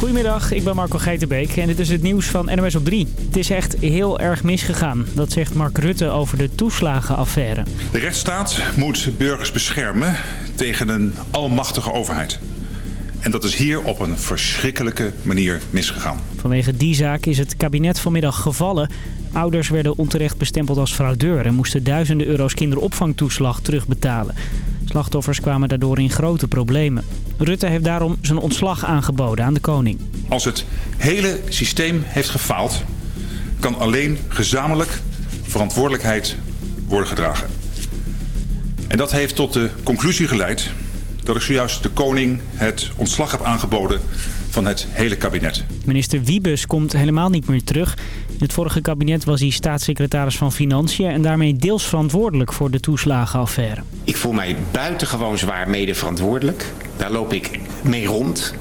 Goedemiddag, ik ben Marco Geitenbeek en dit is het nieuws van NOS op 3. Het is echt heel erg misgegaan, dat zegt Mark Rutte over de toeslagenaffaire. De rechtsstaat moet burgers beschermen tegen een almachtige overheid. En dat is hier op een verschrikkelijke manier misgegaan. Vanwege die zaak is het kabinet vanmiddag gevallen. Ouders werden onterecht bestempeld als fraudeur en moesten duizenden euro's kinderopvangtoeslag terugbetalen. Slachtoffers kwamen daardoor in grote problemen. Rutte heeft daarom zijn ontslag aangeboden aan de koning. Als het hele systeem heeft gefaald, kan alleen gezamenlijk verantwoordelijkheid worden gedragen. En dat heeft tot de conclusie geleid dat ik zojuist de koning het ontslag heb aangeboden van het hele kabinet. Minister Wiebes komt helemaal niet meer terug. In het vorige kabinet was hij staatssecretaris van Financiën... en daarmee deels verantwoordelijk voor de toeslagenaffaire. Ik voel mij buitengewoon zwaar mede verantwoordelijk. Daar loop ik mee rond.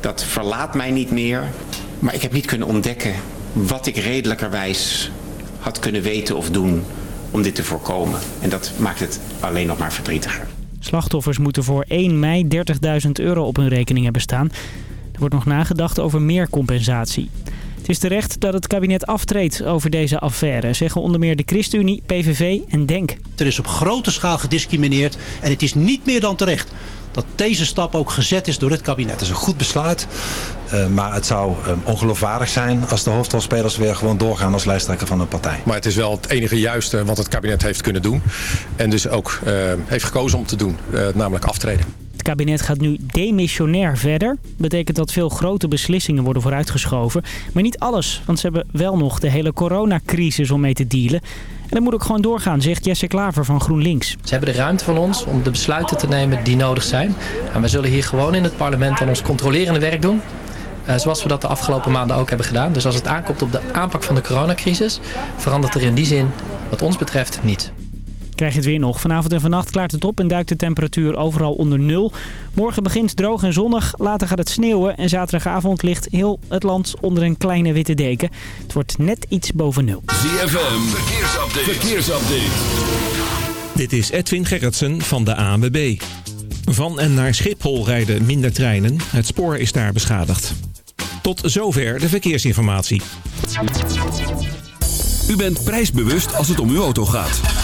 Dat verlaat mij niet meer. Maar ik heb niet kunnen ontdekken wat ik redelijkerwijs had kunnen weten of doen om dit te voorkomen. En dat maakt het alleen nog maar verdrietiger. Slachtoffers moeten voor 1 mei 30.000 euro op hun rekening hebben staan. Er wordt nog nagedacht over meer compensatie. Het is terecht dat het kabinet aftreedt over deze affaire, zeggen onder meer de ChristenUnie, PVV en DENK. Er is op grote schaal gediscrimineerd en het is niet meer dan terecht dat deze stap ook gezet is door het kabinet. Het is een goed besluit, uh, maar het zou uh, ongeloofwaardig zijn als de hoofdrolspelers weer gewoon doorgaan als lijsttrekker van een partij. Maar het is wel het enige juiste wat het kabinet heeft kunnen doen en dus ook uh, heeft gekozen om te doen, namelijk aftreden. Kabinet gaat nu demissionair verder. Betekent dat veel grote beslissingen worden vooruitgeschoven. Maar niet alles, want ze hebben wel nog de hele coronacrisis om mee te dealen. En dat moet ook gewoon doorgaan, zegt Jesse Klaver van GroenLinks. Ze hebben de ruimte van ons om de besluiten te nemen die nodig zijn. En we zullen hier gewoon in het parlement aan ons controlerende werk doen. Uh, zoals we dat de afgelopen maanden ook hebben gedaan. Dus als het aankomt op de aanpak van de coronacrisis... verandert er in die zin wat ons betreft niet. Krijg je het weer nog. Vanavond en vannacht klaart het op en duikt de temperatuur overal onder nul. Morgen begint droog en zonnig. Later gaat het sneeuwen en zaterdagavond ligt heel het land onder een kleine witte deken. Het wordt net iets boven nul. ZFM, verkeersupdate. verkeersupdate. Dit is Edwin Gerritsen van de ANWB. Van en naar Schiphol rijden minder treinen. Het spoor is daar beschadigd. Tot zover de verkeersinformatie. U bent prijsbewust als het om uw auto gaat.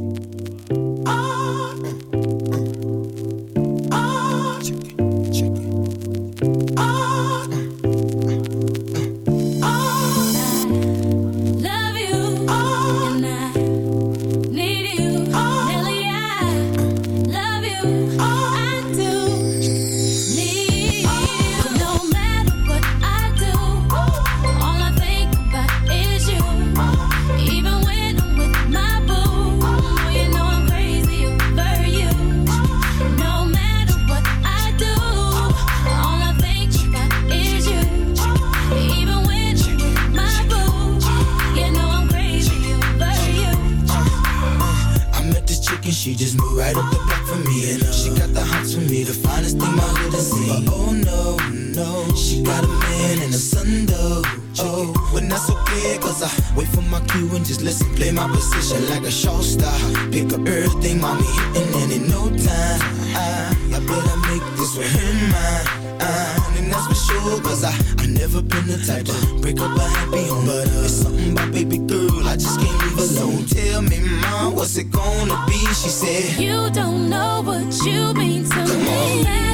Oh no, no, she got a man and a son though. Oh, when that's okay, cause I wait for my cue and just listen. Play my position like a show star. Pick up everything, mommy, and then in no time, I, I better make this with him mine. I, and that's for sure, cause I, I never been the type to break up a happy home. But uh, it's something about baby girl, I just can't leave alone. So tell me, mom, what's it gonna be? She said, You don't know what you mean to Come me. On.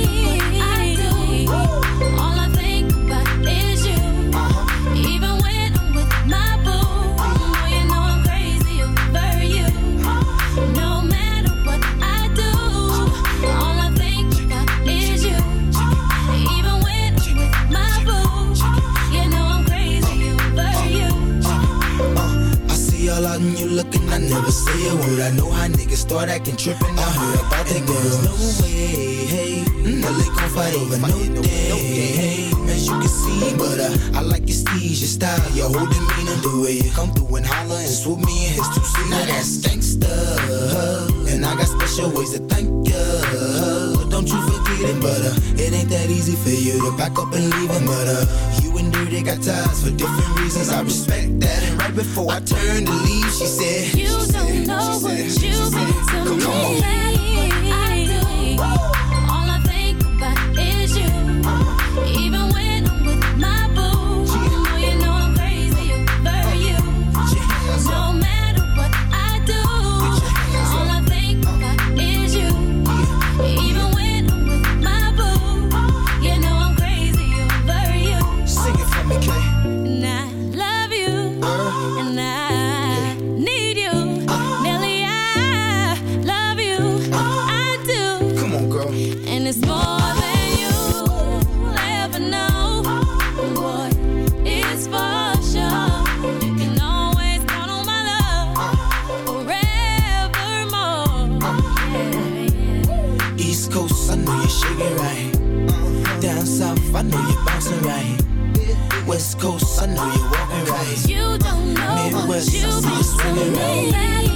back up and leave him. But uh, you and Dirty got ties for different reasons. I respect that. And right before I turned to leave, she said you belong to me.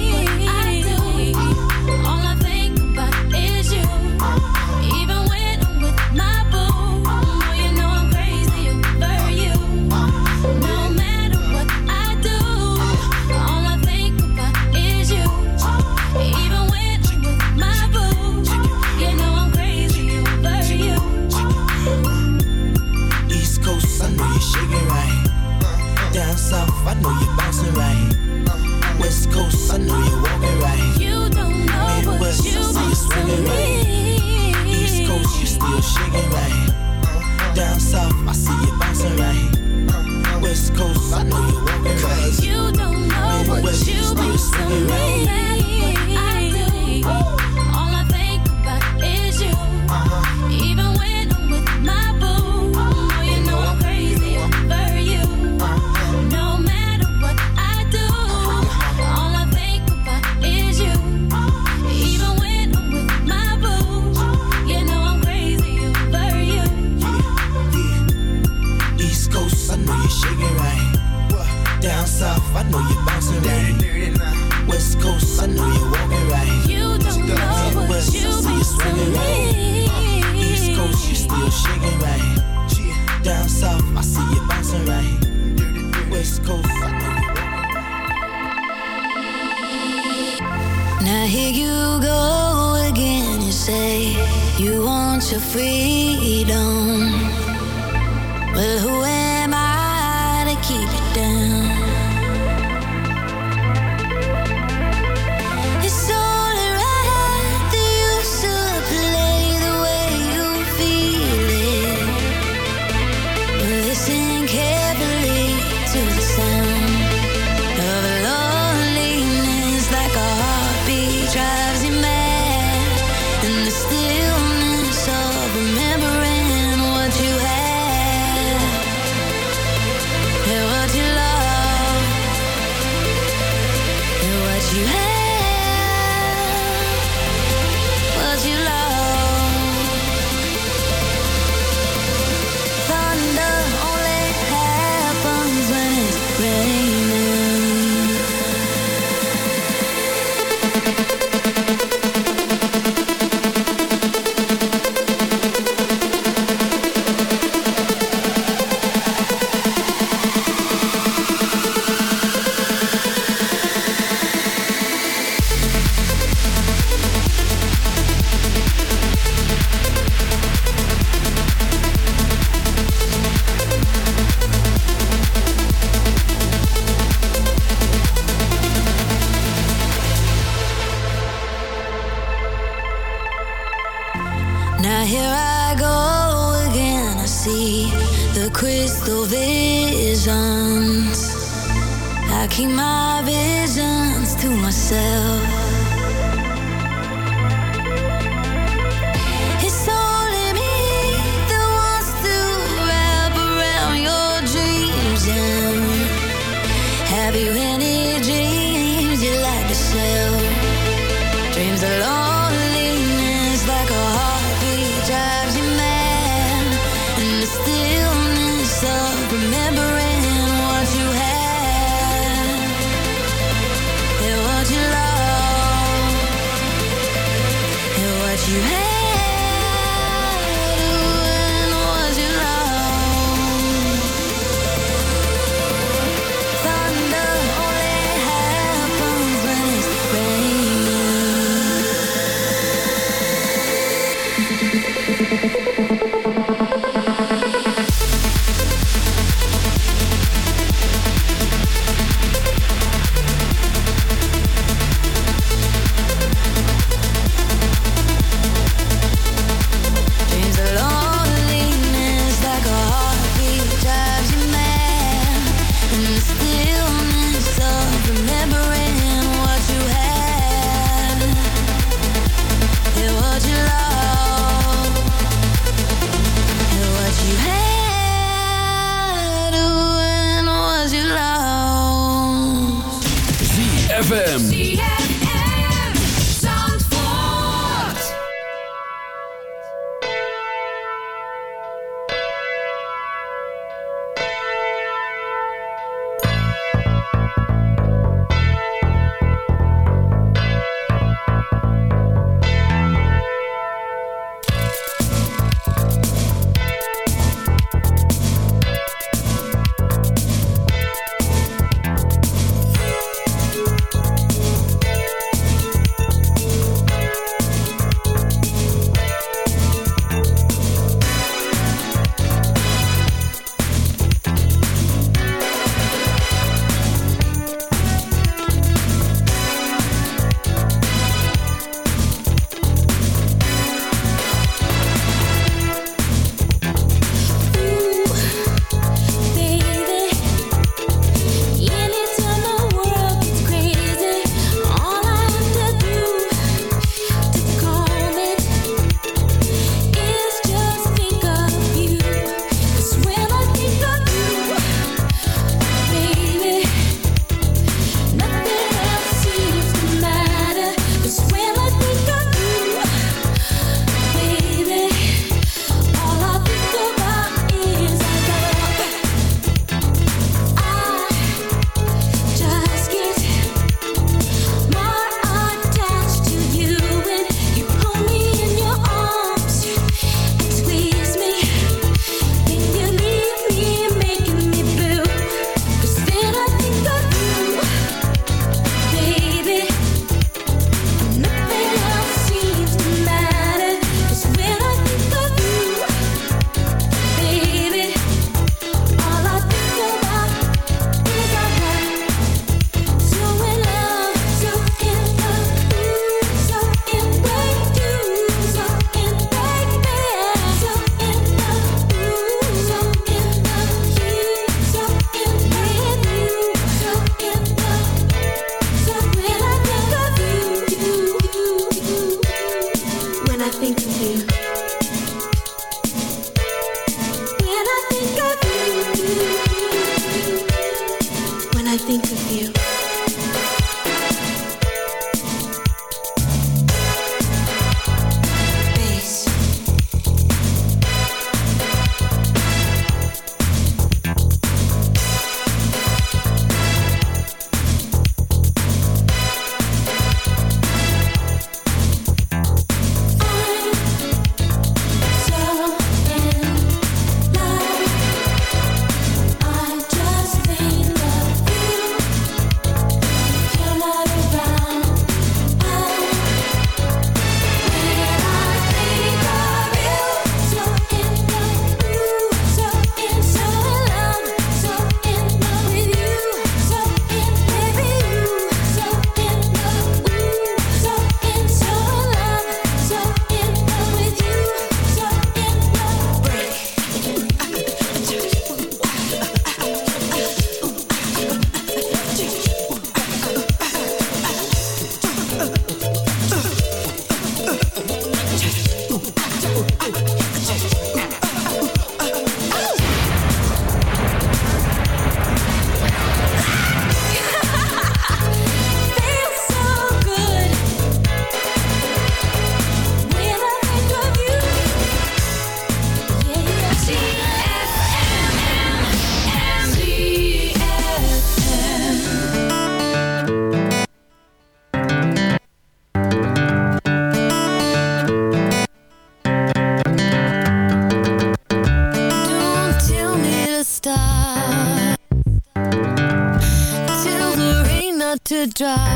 Drive.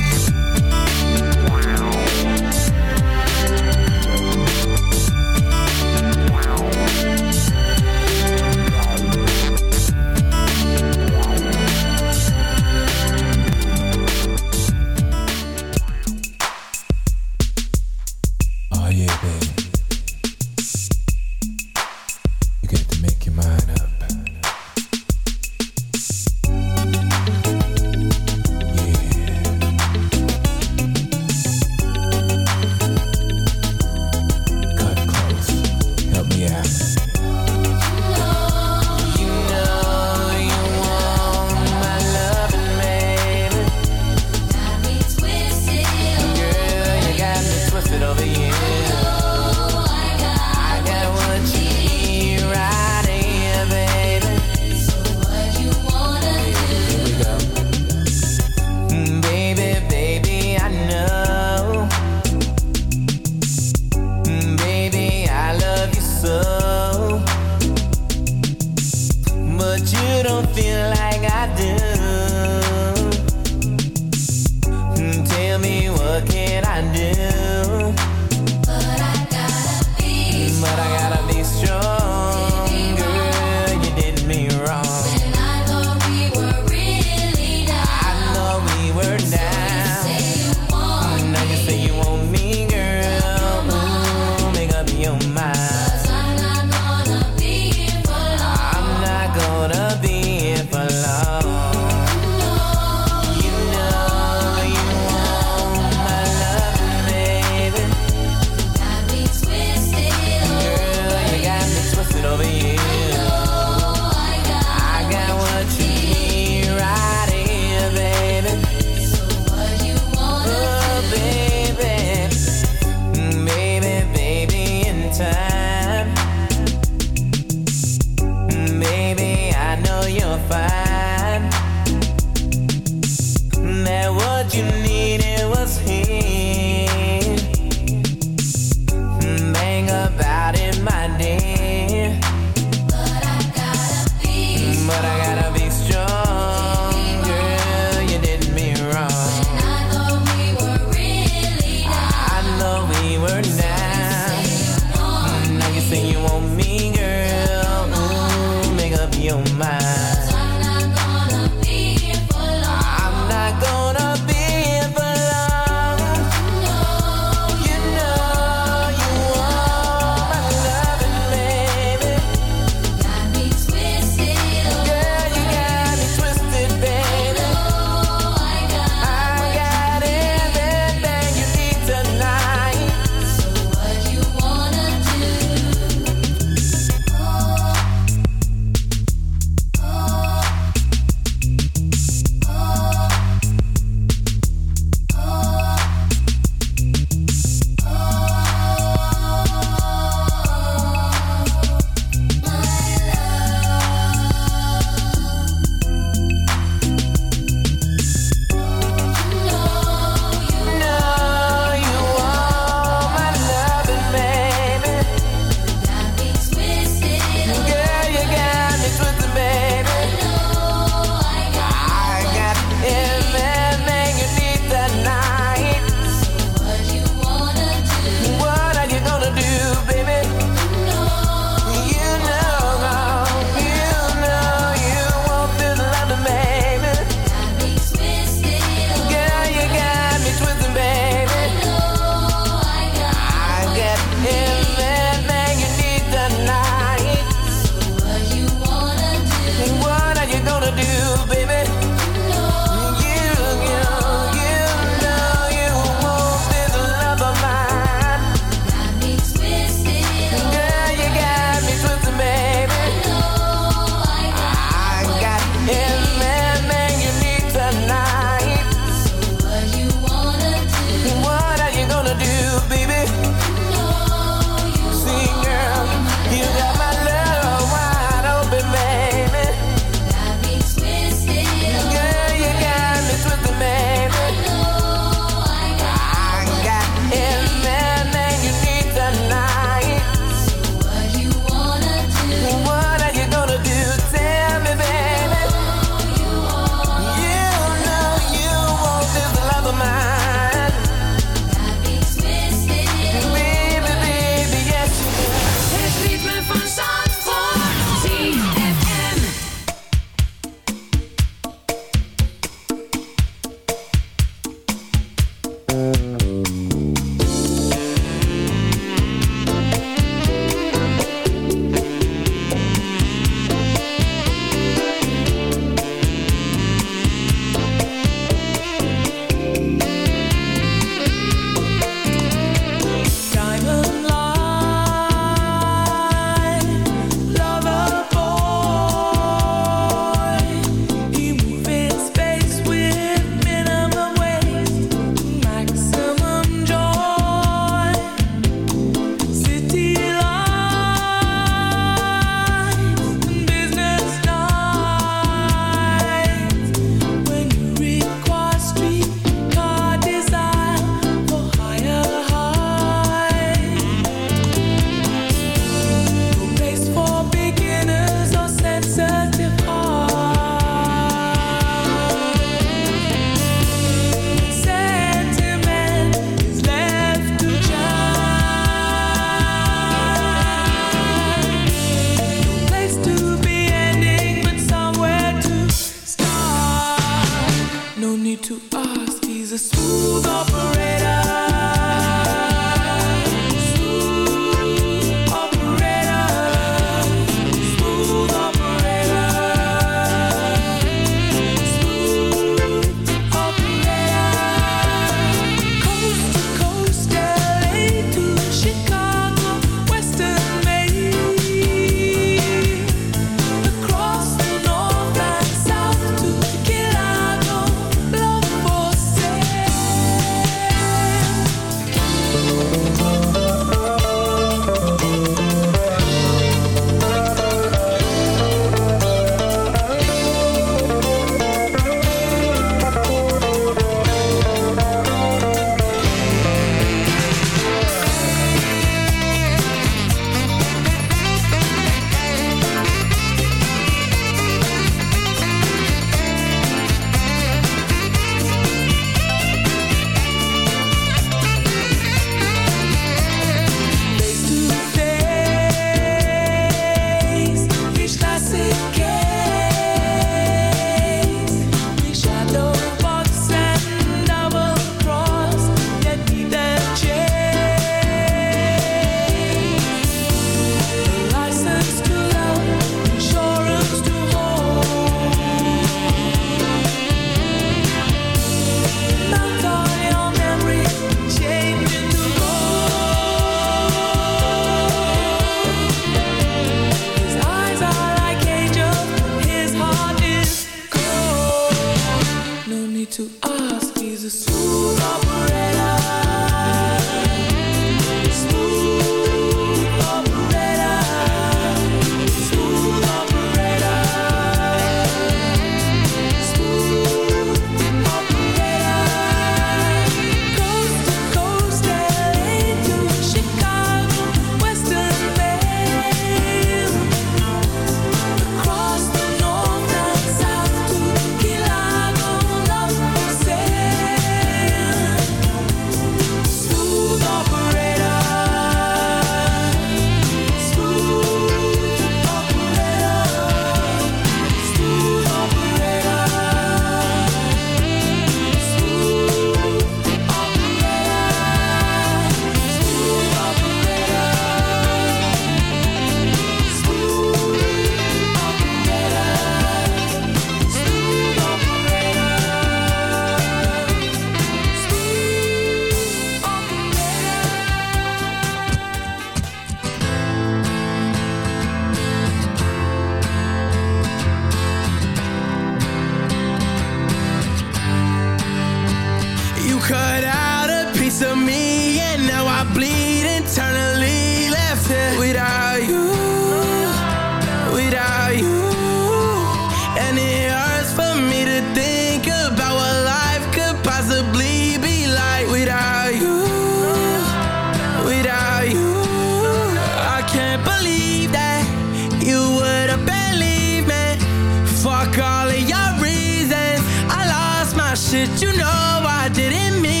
Shit, you know I didn't mean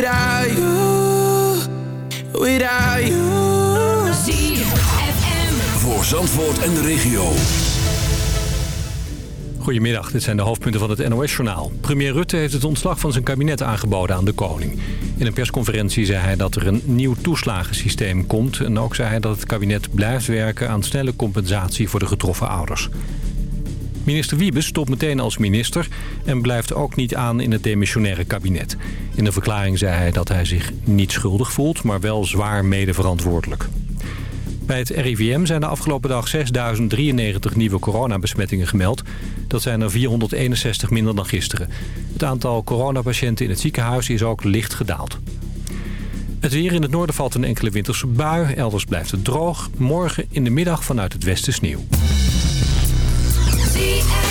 Without you, without you. Voor Zandvoort en de regio. Goedemiddag, dit zijn de hoofdpunten van het NOS-journaal. Premier Rutte heeft het ontslag van zijn kabinet aangeboden aan de koning. In een persconferentie zei hij dat er een nieuw toeslagensysteem komt... en ook zei hij dat het kabinet blijft werken aan snelle compensatie voor de getroffen ouders. Minister Wiebes stopt meteen als minister en blijft ook niet aan in het demissionaire kabinet. In een verklaring zei hij dat hij zich niet schuldig voelt, maar wel zwaar medeverantwoordelijk. Bij het RIVM zijn de afgelopen dag 6.093 nieuwe coronabesmettingen gemeld. Dat zijn er 461 minder dan gisteren. Het aantal coronapatiënten in het ziekenhuis is ook licht gedaald. Het weer in het noorden valt een enkele winterse bui. Elders blijft het droog. Morgen in de middag vanuit het westen sneeuw. ZFM.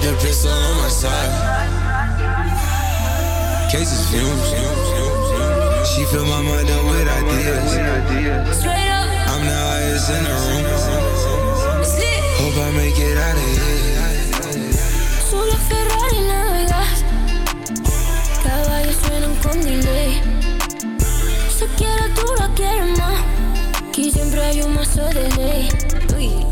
Keep the pistol on my side. Cases fumes. She fill my mind up with ideas. I'm the highest in the room. Hope I make it out of here. Solo Ferrari navegas Caballos suenan con delay Se quiere tú la quieres más Aquí siempre hay un mazo de ley.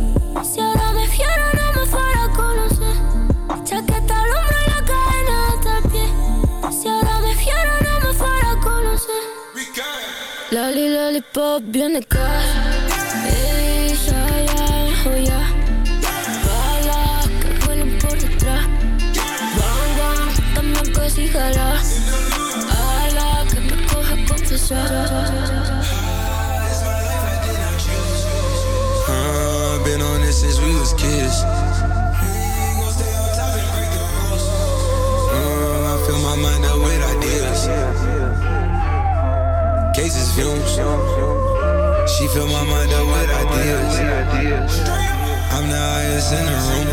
Lollipop, viene acá Ey, ya, oh ya Balas que por detrás Bang, bang, que y jala Ala, que me coja confesar it since we was kids. Uh, I fill my mind up with ideas. Cases fumes. She fill my mind up with ideas. I'm the highest in the room.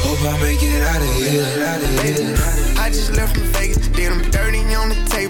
Hope I make it out of here. I just left from Vegas, did them dirty on the table.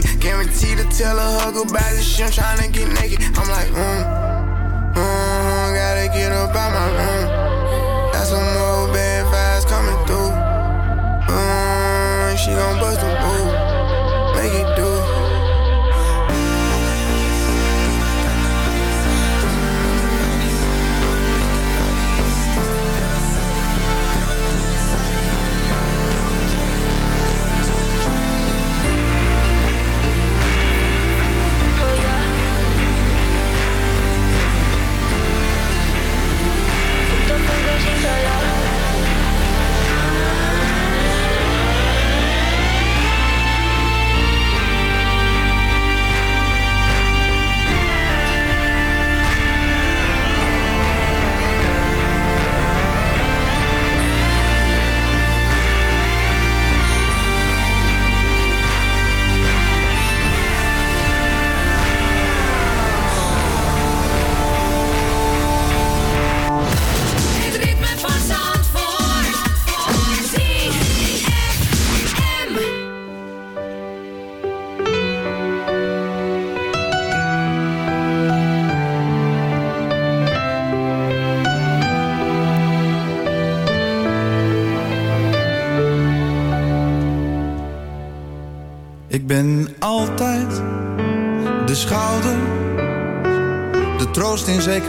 it. Guaranteed to tell a hug about the shit, I'm tryna get naked. I'm like, mm, mm, gotta get up out my room. Got some more bad vibes coming through. Mm, she gon' bust a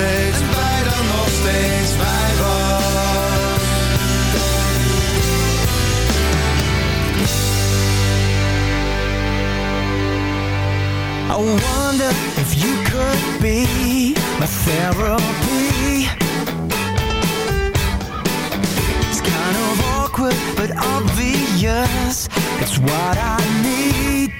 steeds. En wij dan nog steeds bij was I wonder if you could be my therapy. It's kind of awkward but obvious. It's what I need.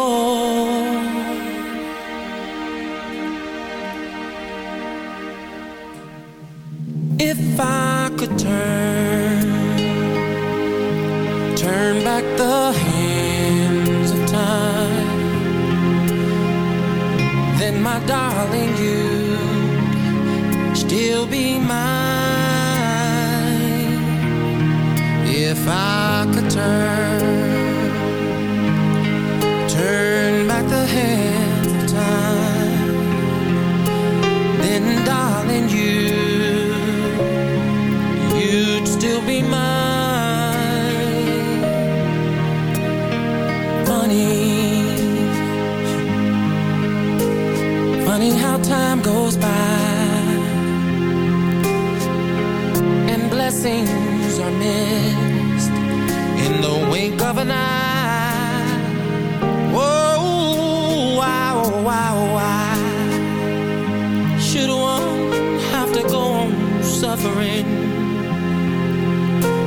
suffering.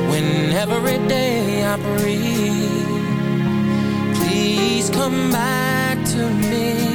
When every day I breathe Please come back to me.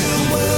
will